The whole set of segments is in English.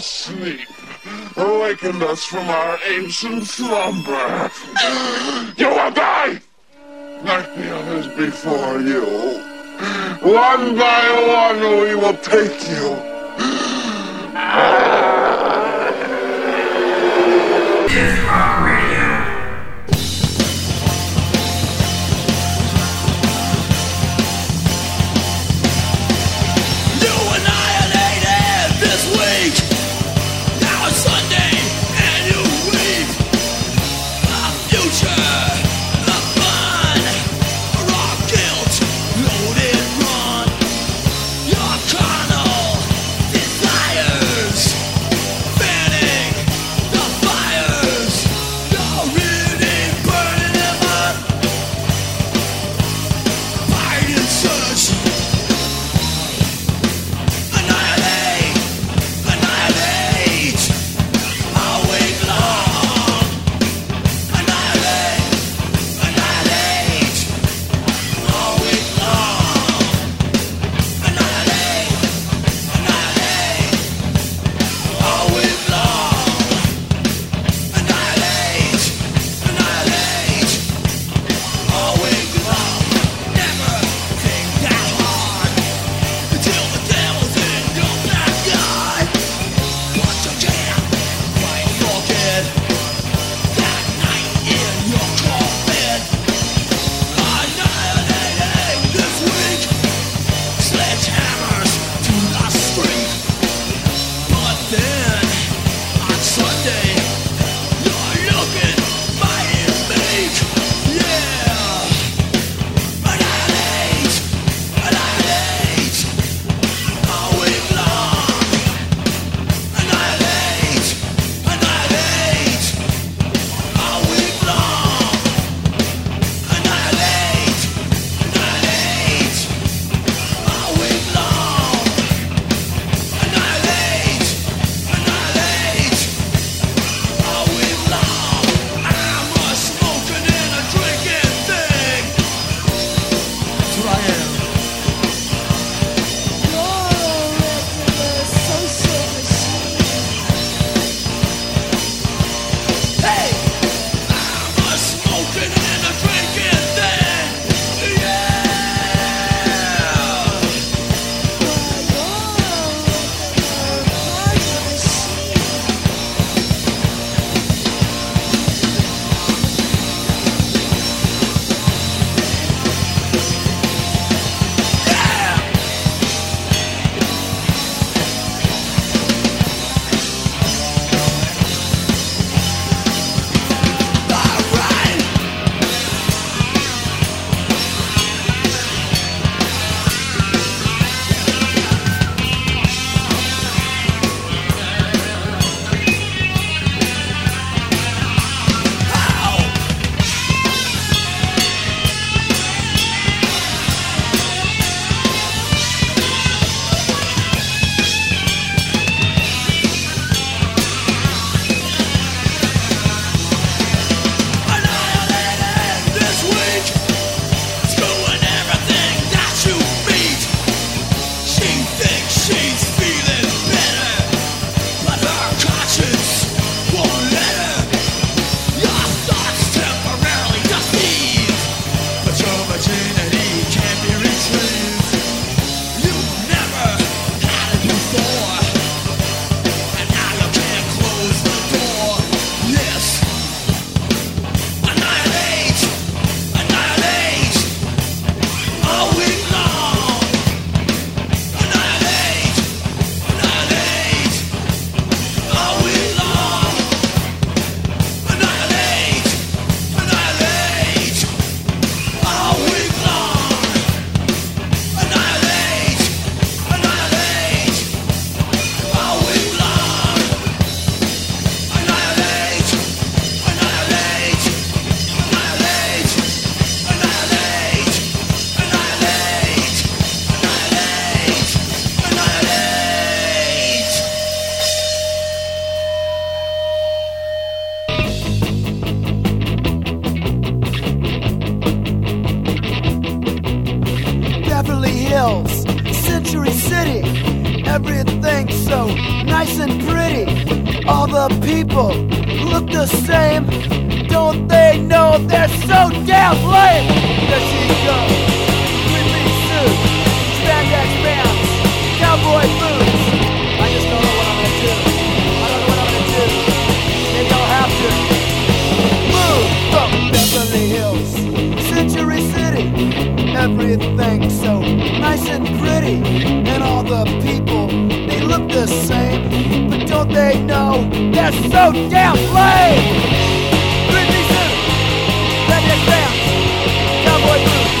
sleep, awakened us from our ancient slumber. you will die! Like the others before you. One by one we will take you. Ah. look so nice and pretty. All the people look the same. Don't they know they're so damn lame? There she goes, creepy suit, spandex pants, cowboy boots. I just don't know what I'm gonna do. I don't know what I'm gonna do. Maybe I'll have to move from Beverly Hills, Century City. Everything so nice and pretty, and all the people same, but don't they know they're so damn lame? Green Diesel, Redneck pants, Cowboy Boots.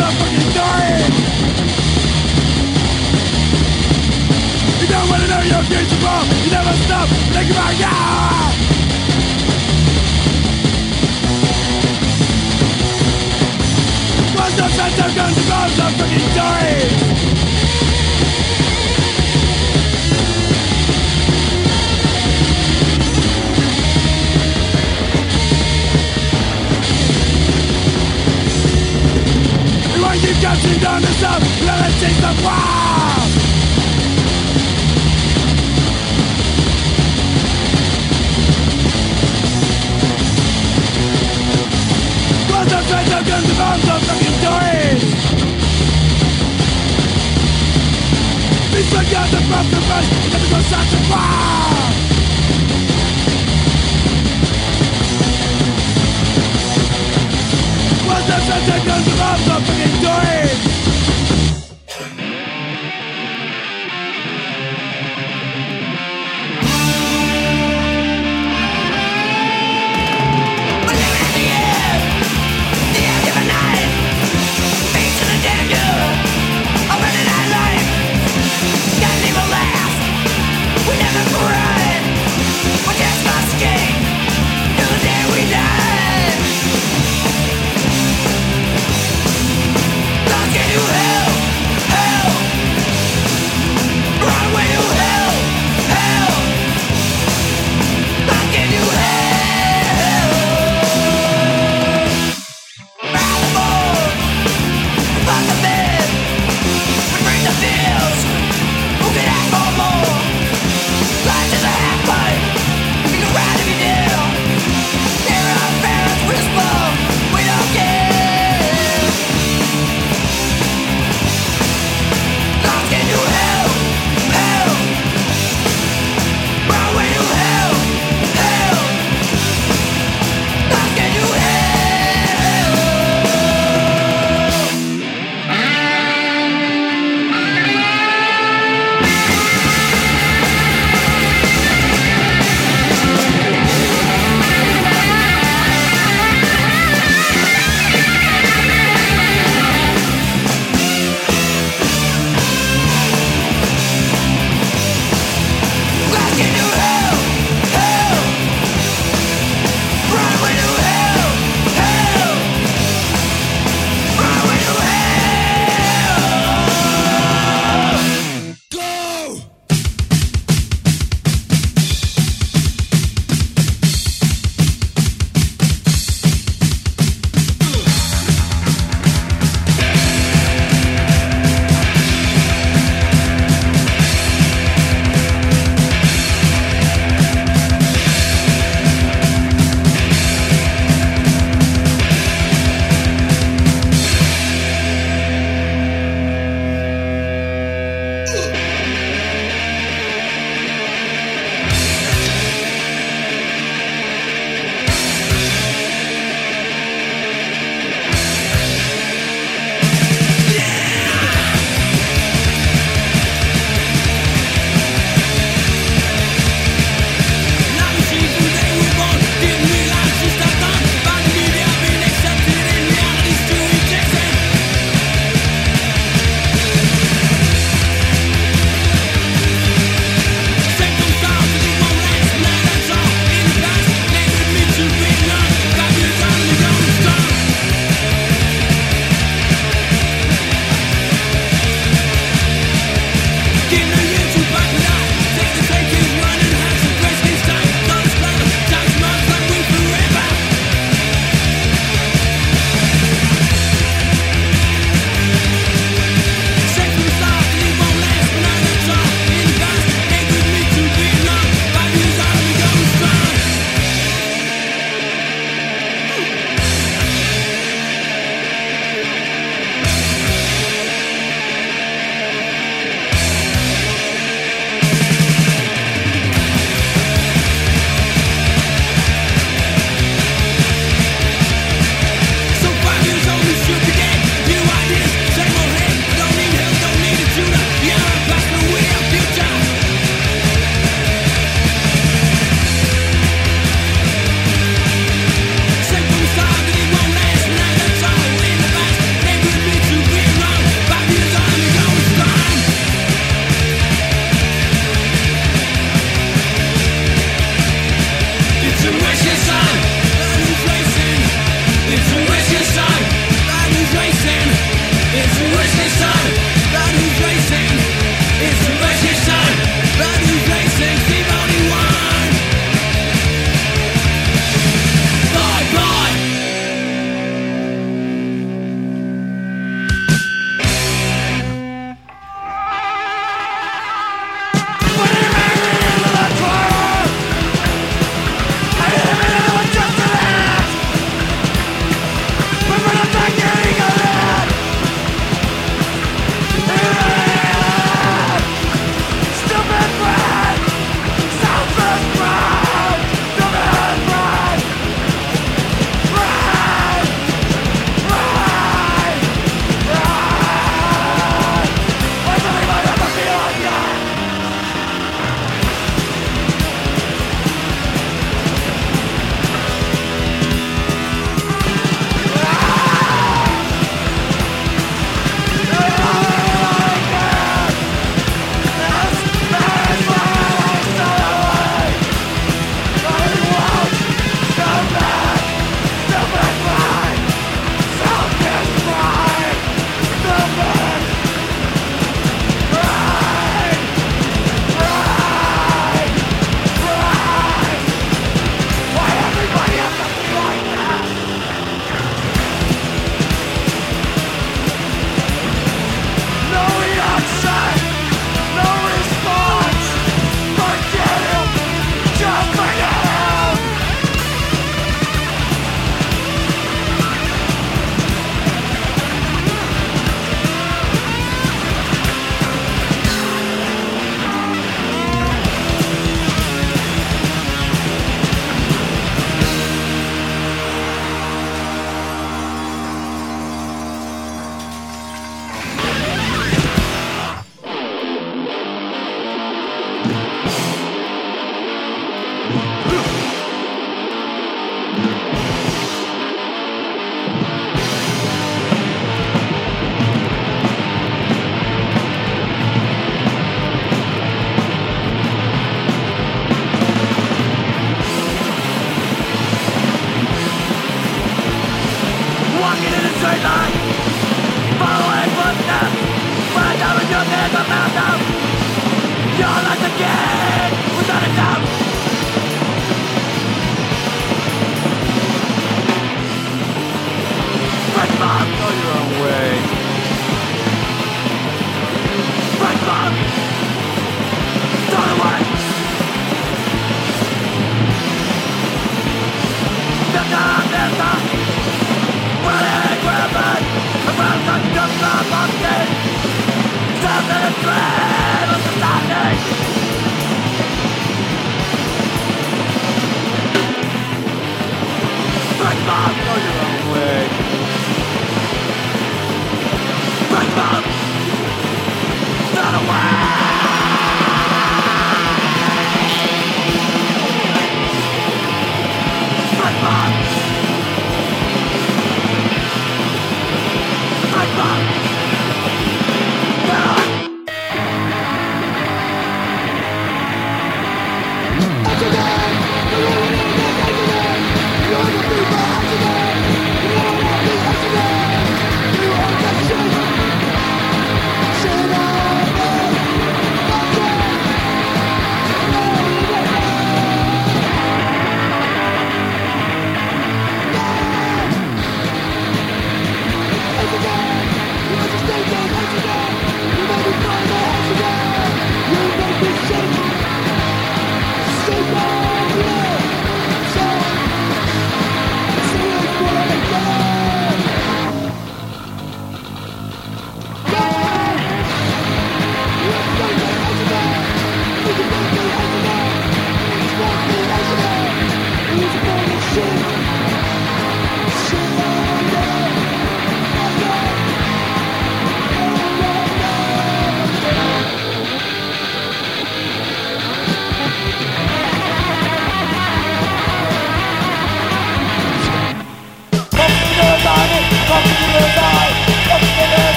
And fucking? You don't wanna know your. You never stop. Think about the best of guns and are fucking dying? You want to keep catching down the stuff, let it take the threat of guns and bombs of fucking stories? Please forget the proper price, never go such What's the threat of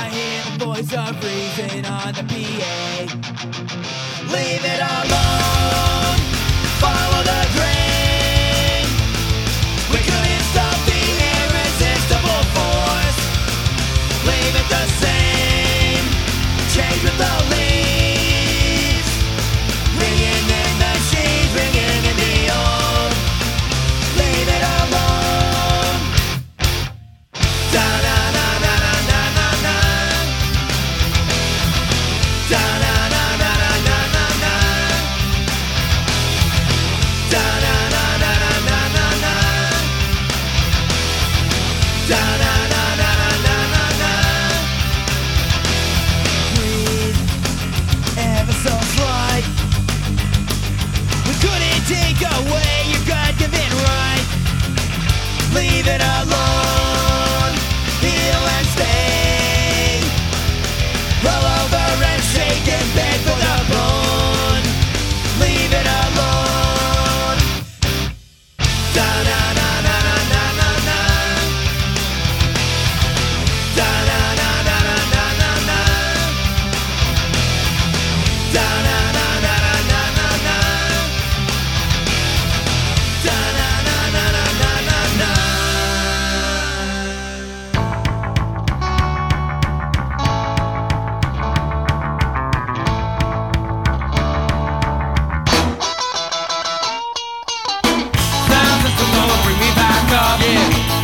I hear the voice of reason on the PA. Leave it alone.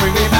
bring me back.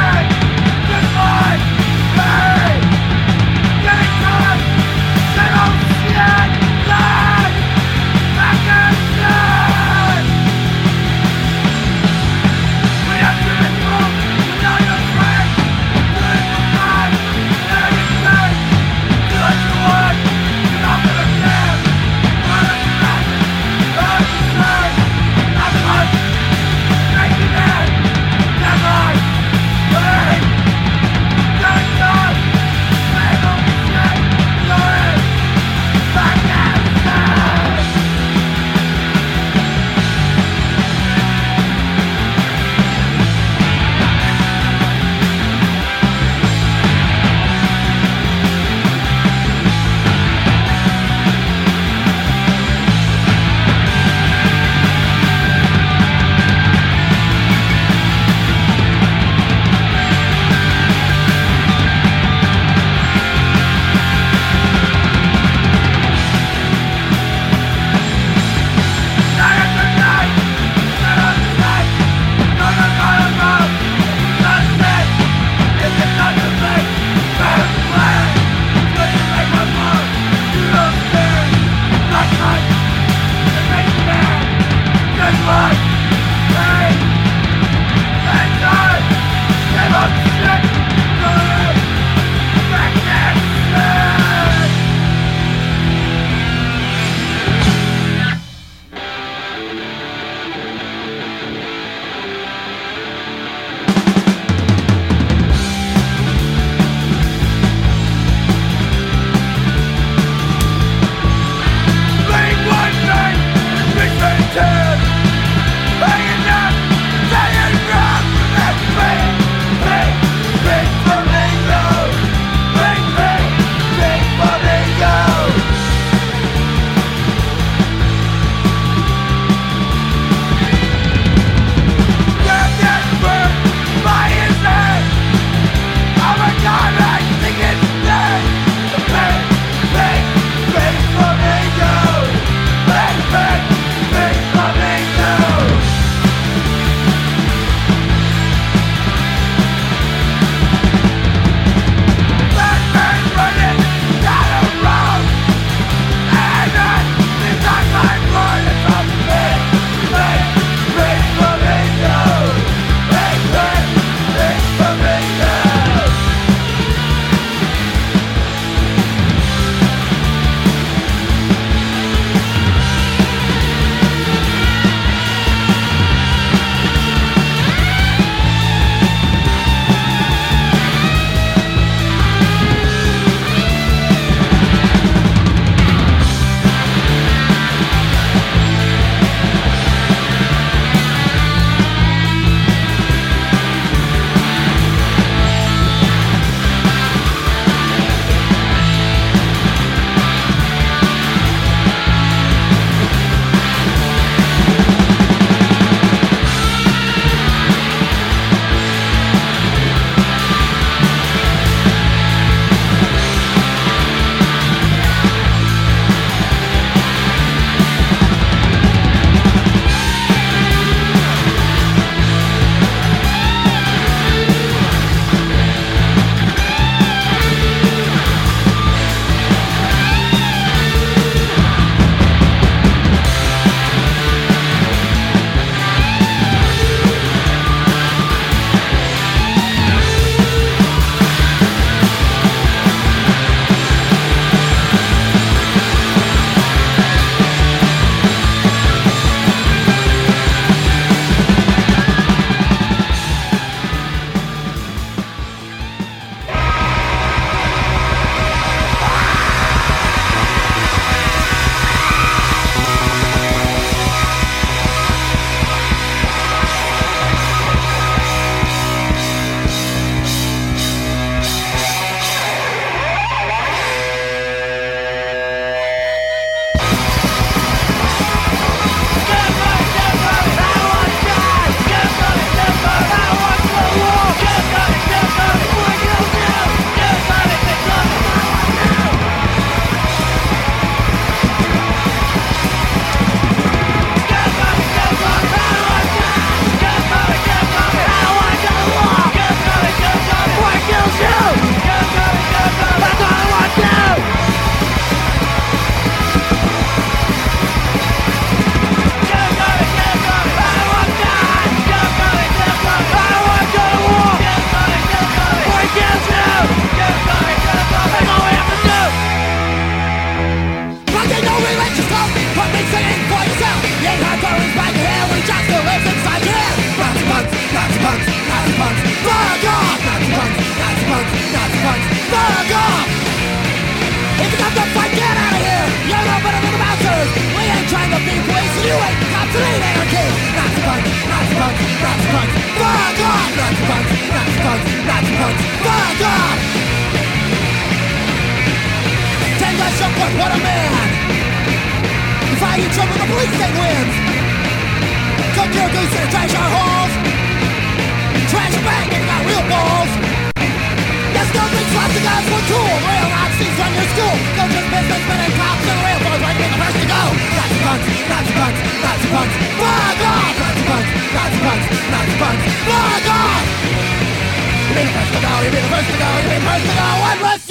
trash our halls. Trash and you got real balls No big slots of guys were cool Real Nazis run your school. Go just businessmen and cops and railroads Right being the first to go. Nazi punks, Nazi punks, Nazi punks Fuck off! Nazi punks, Nazi punks, Nazi punks Fuck off! You be the first to go, you be the first to go, you be the first to go. Unless you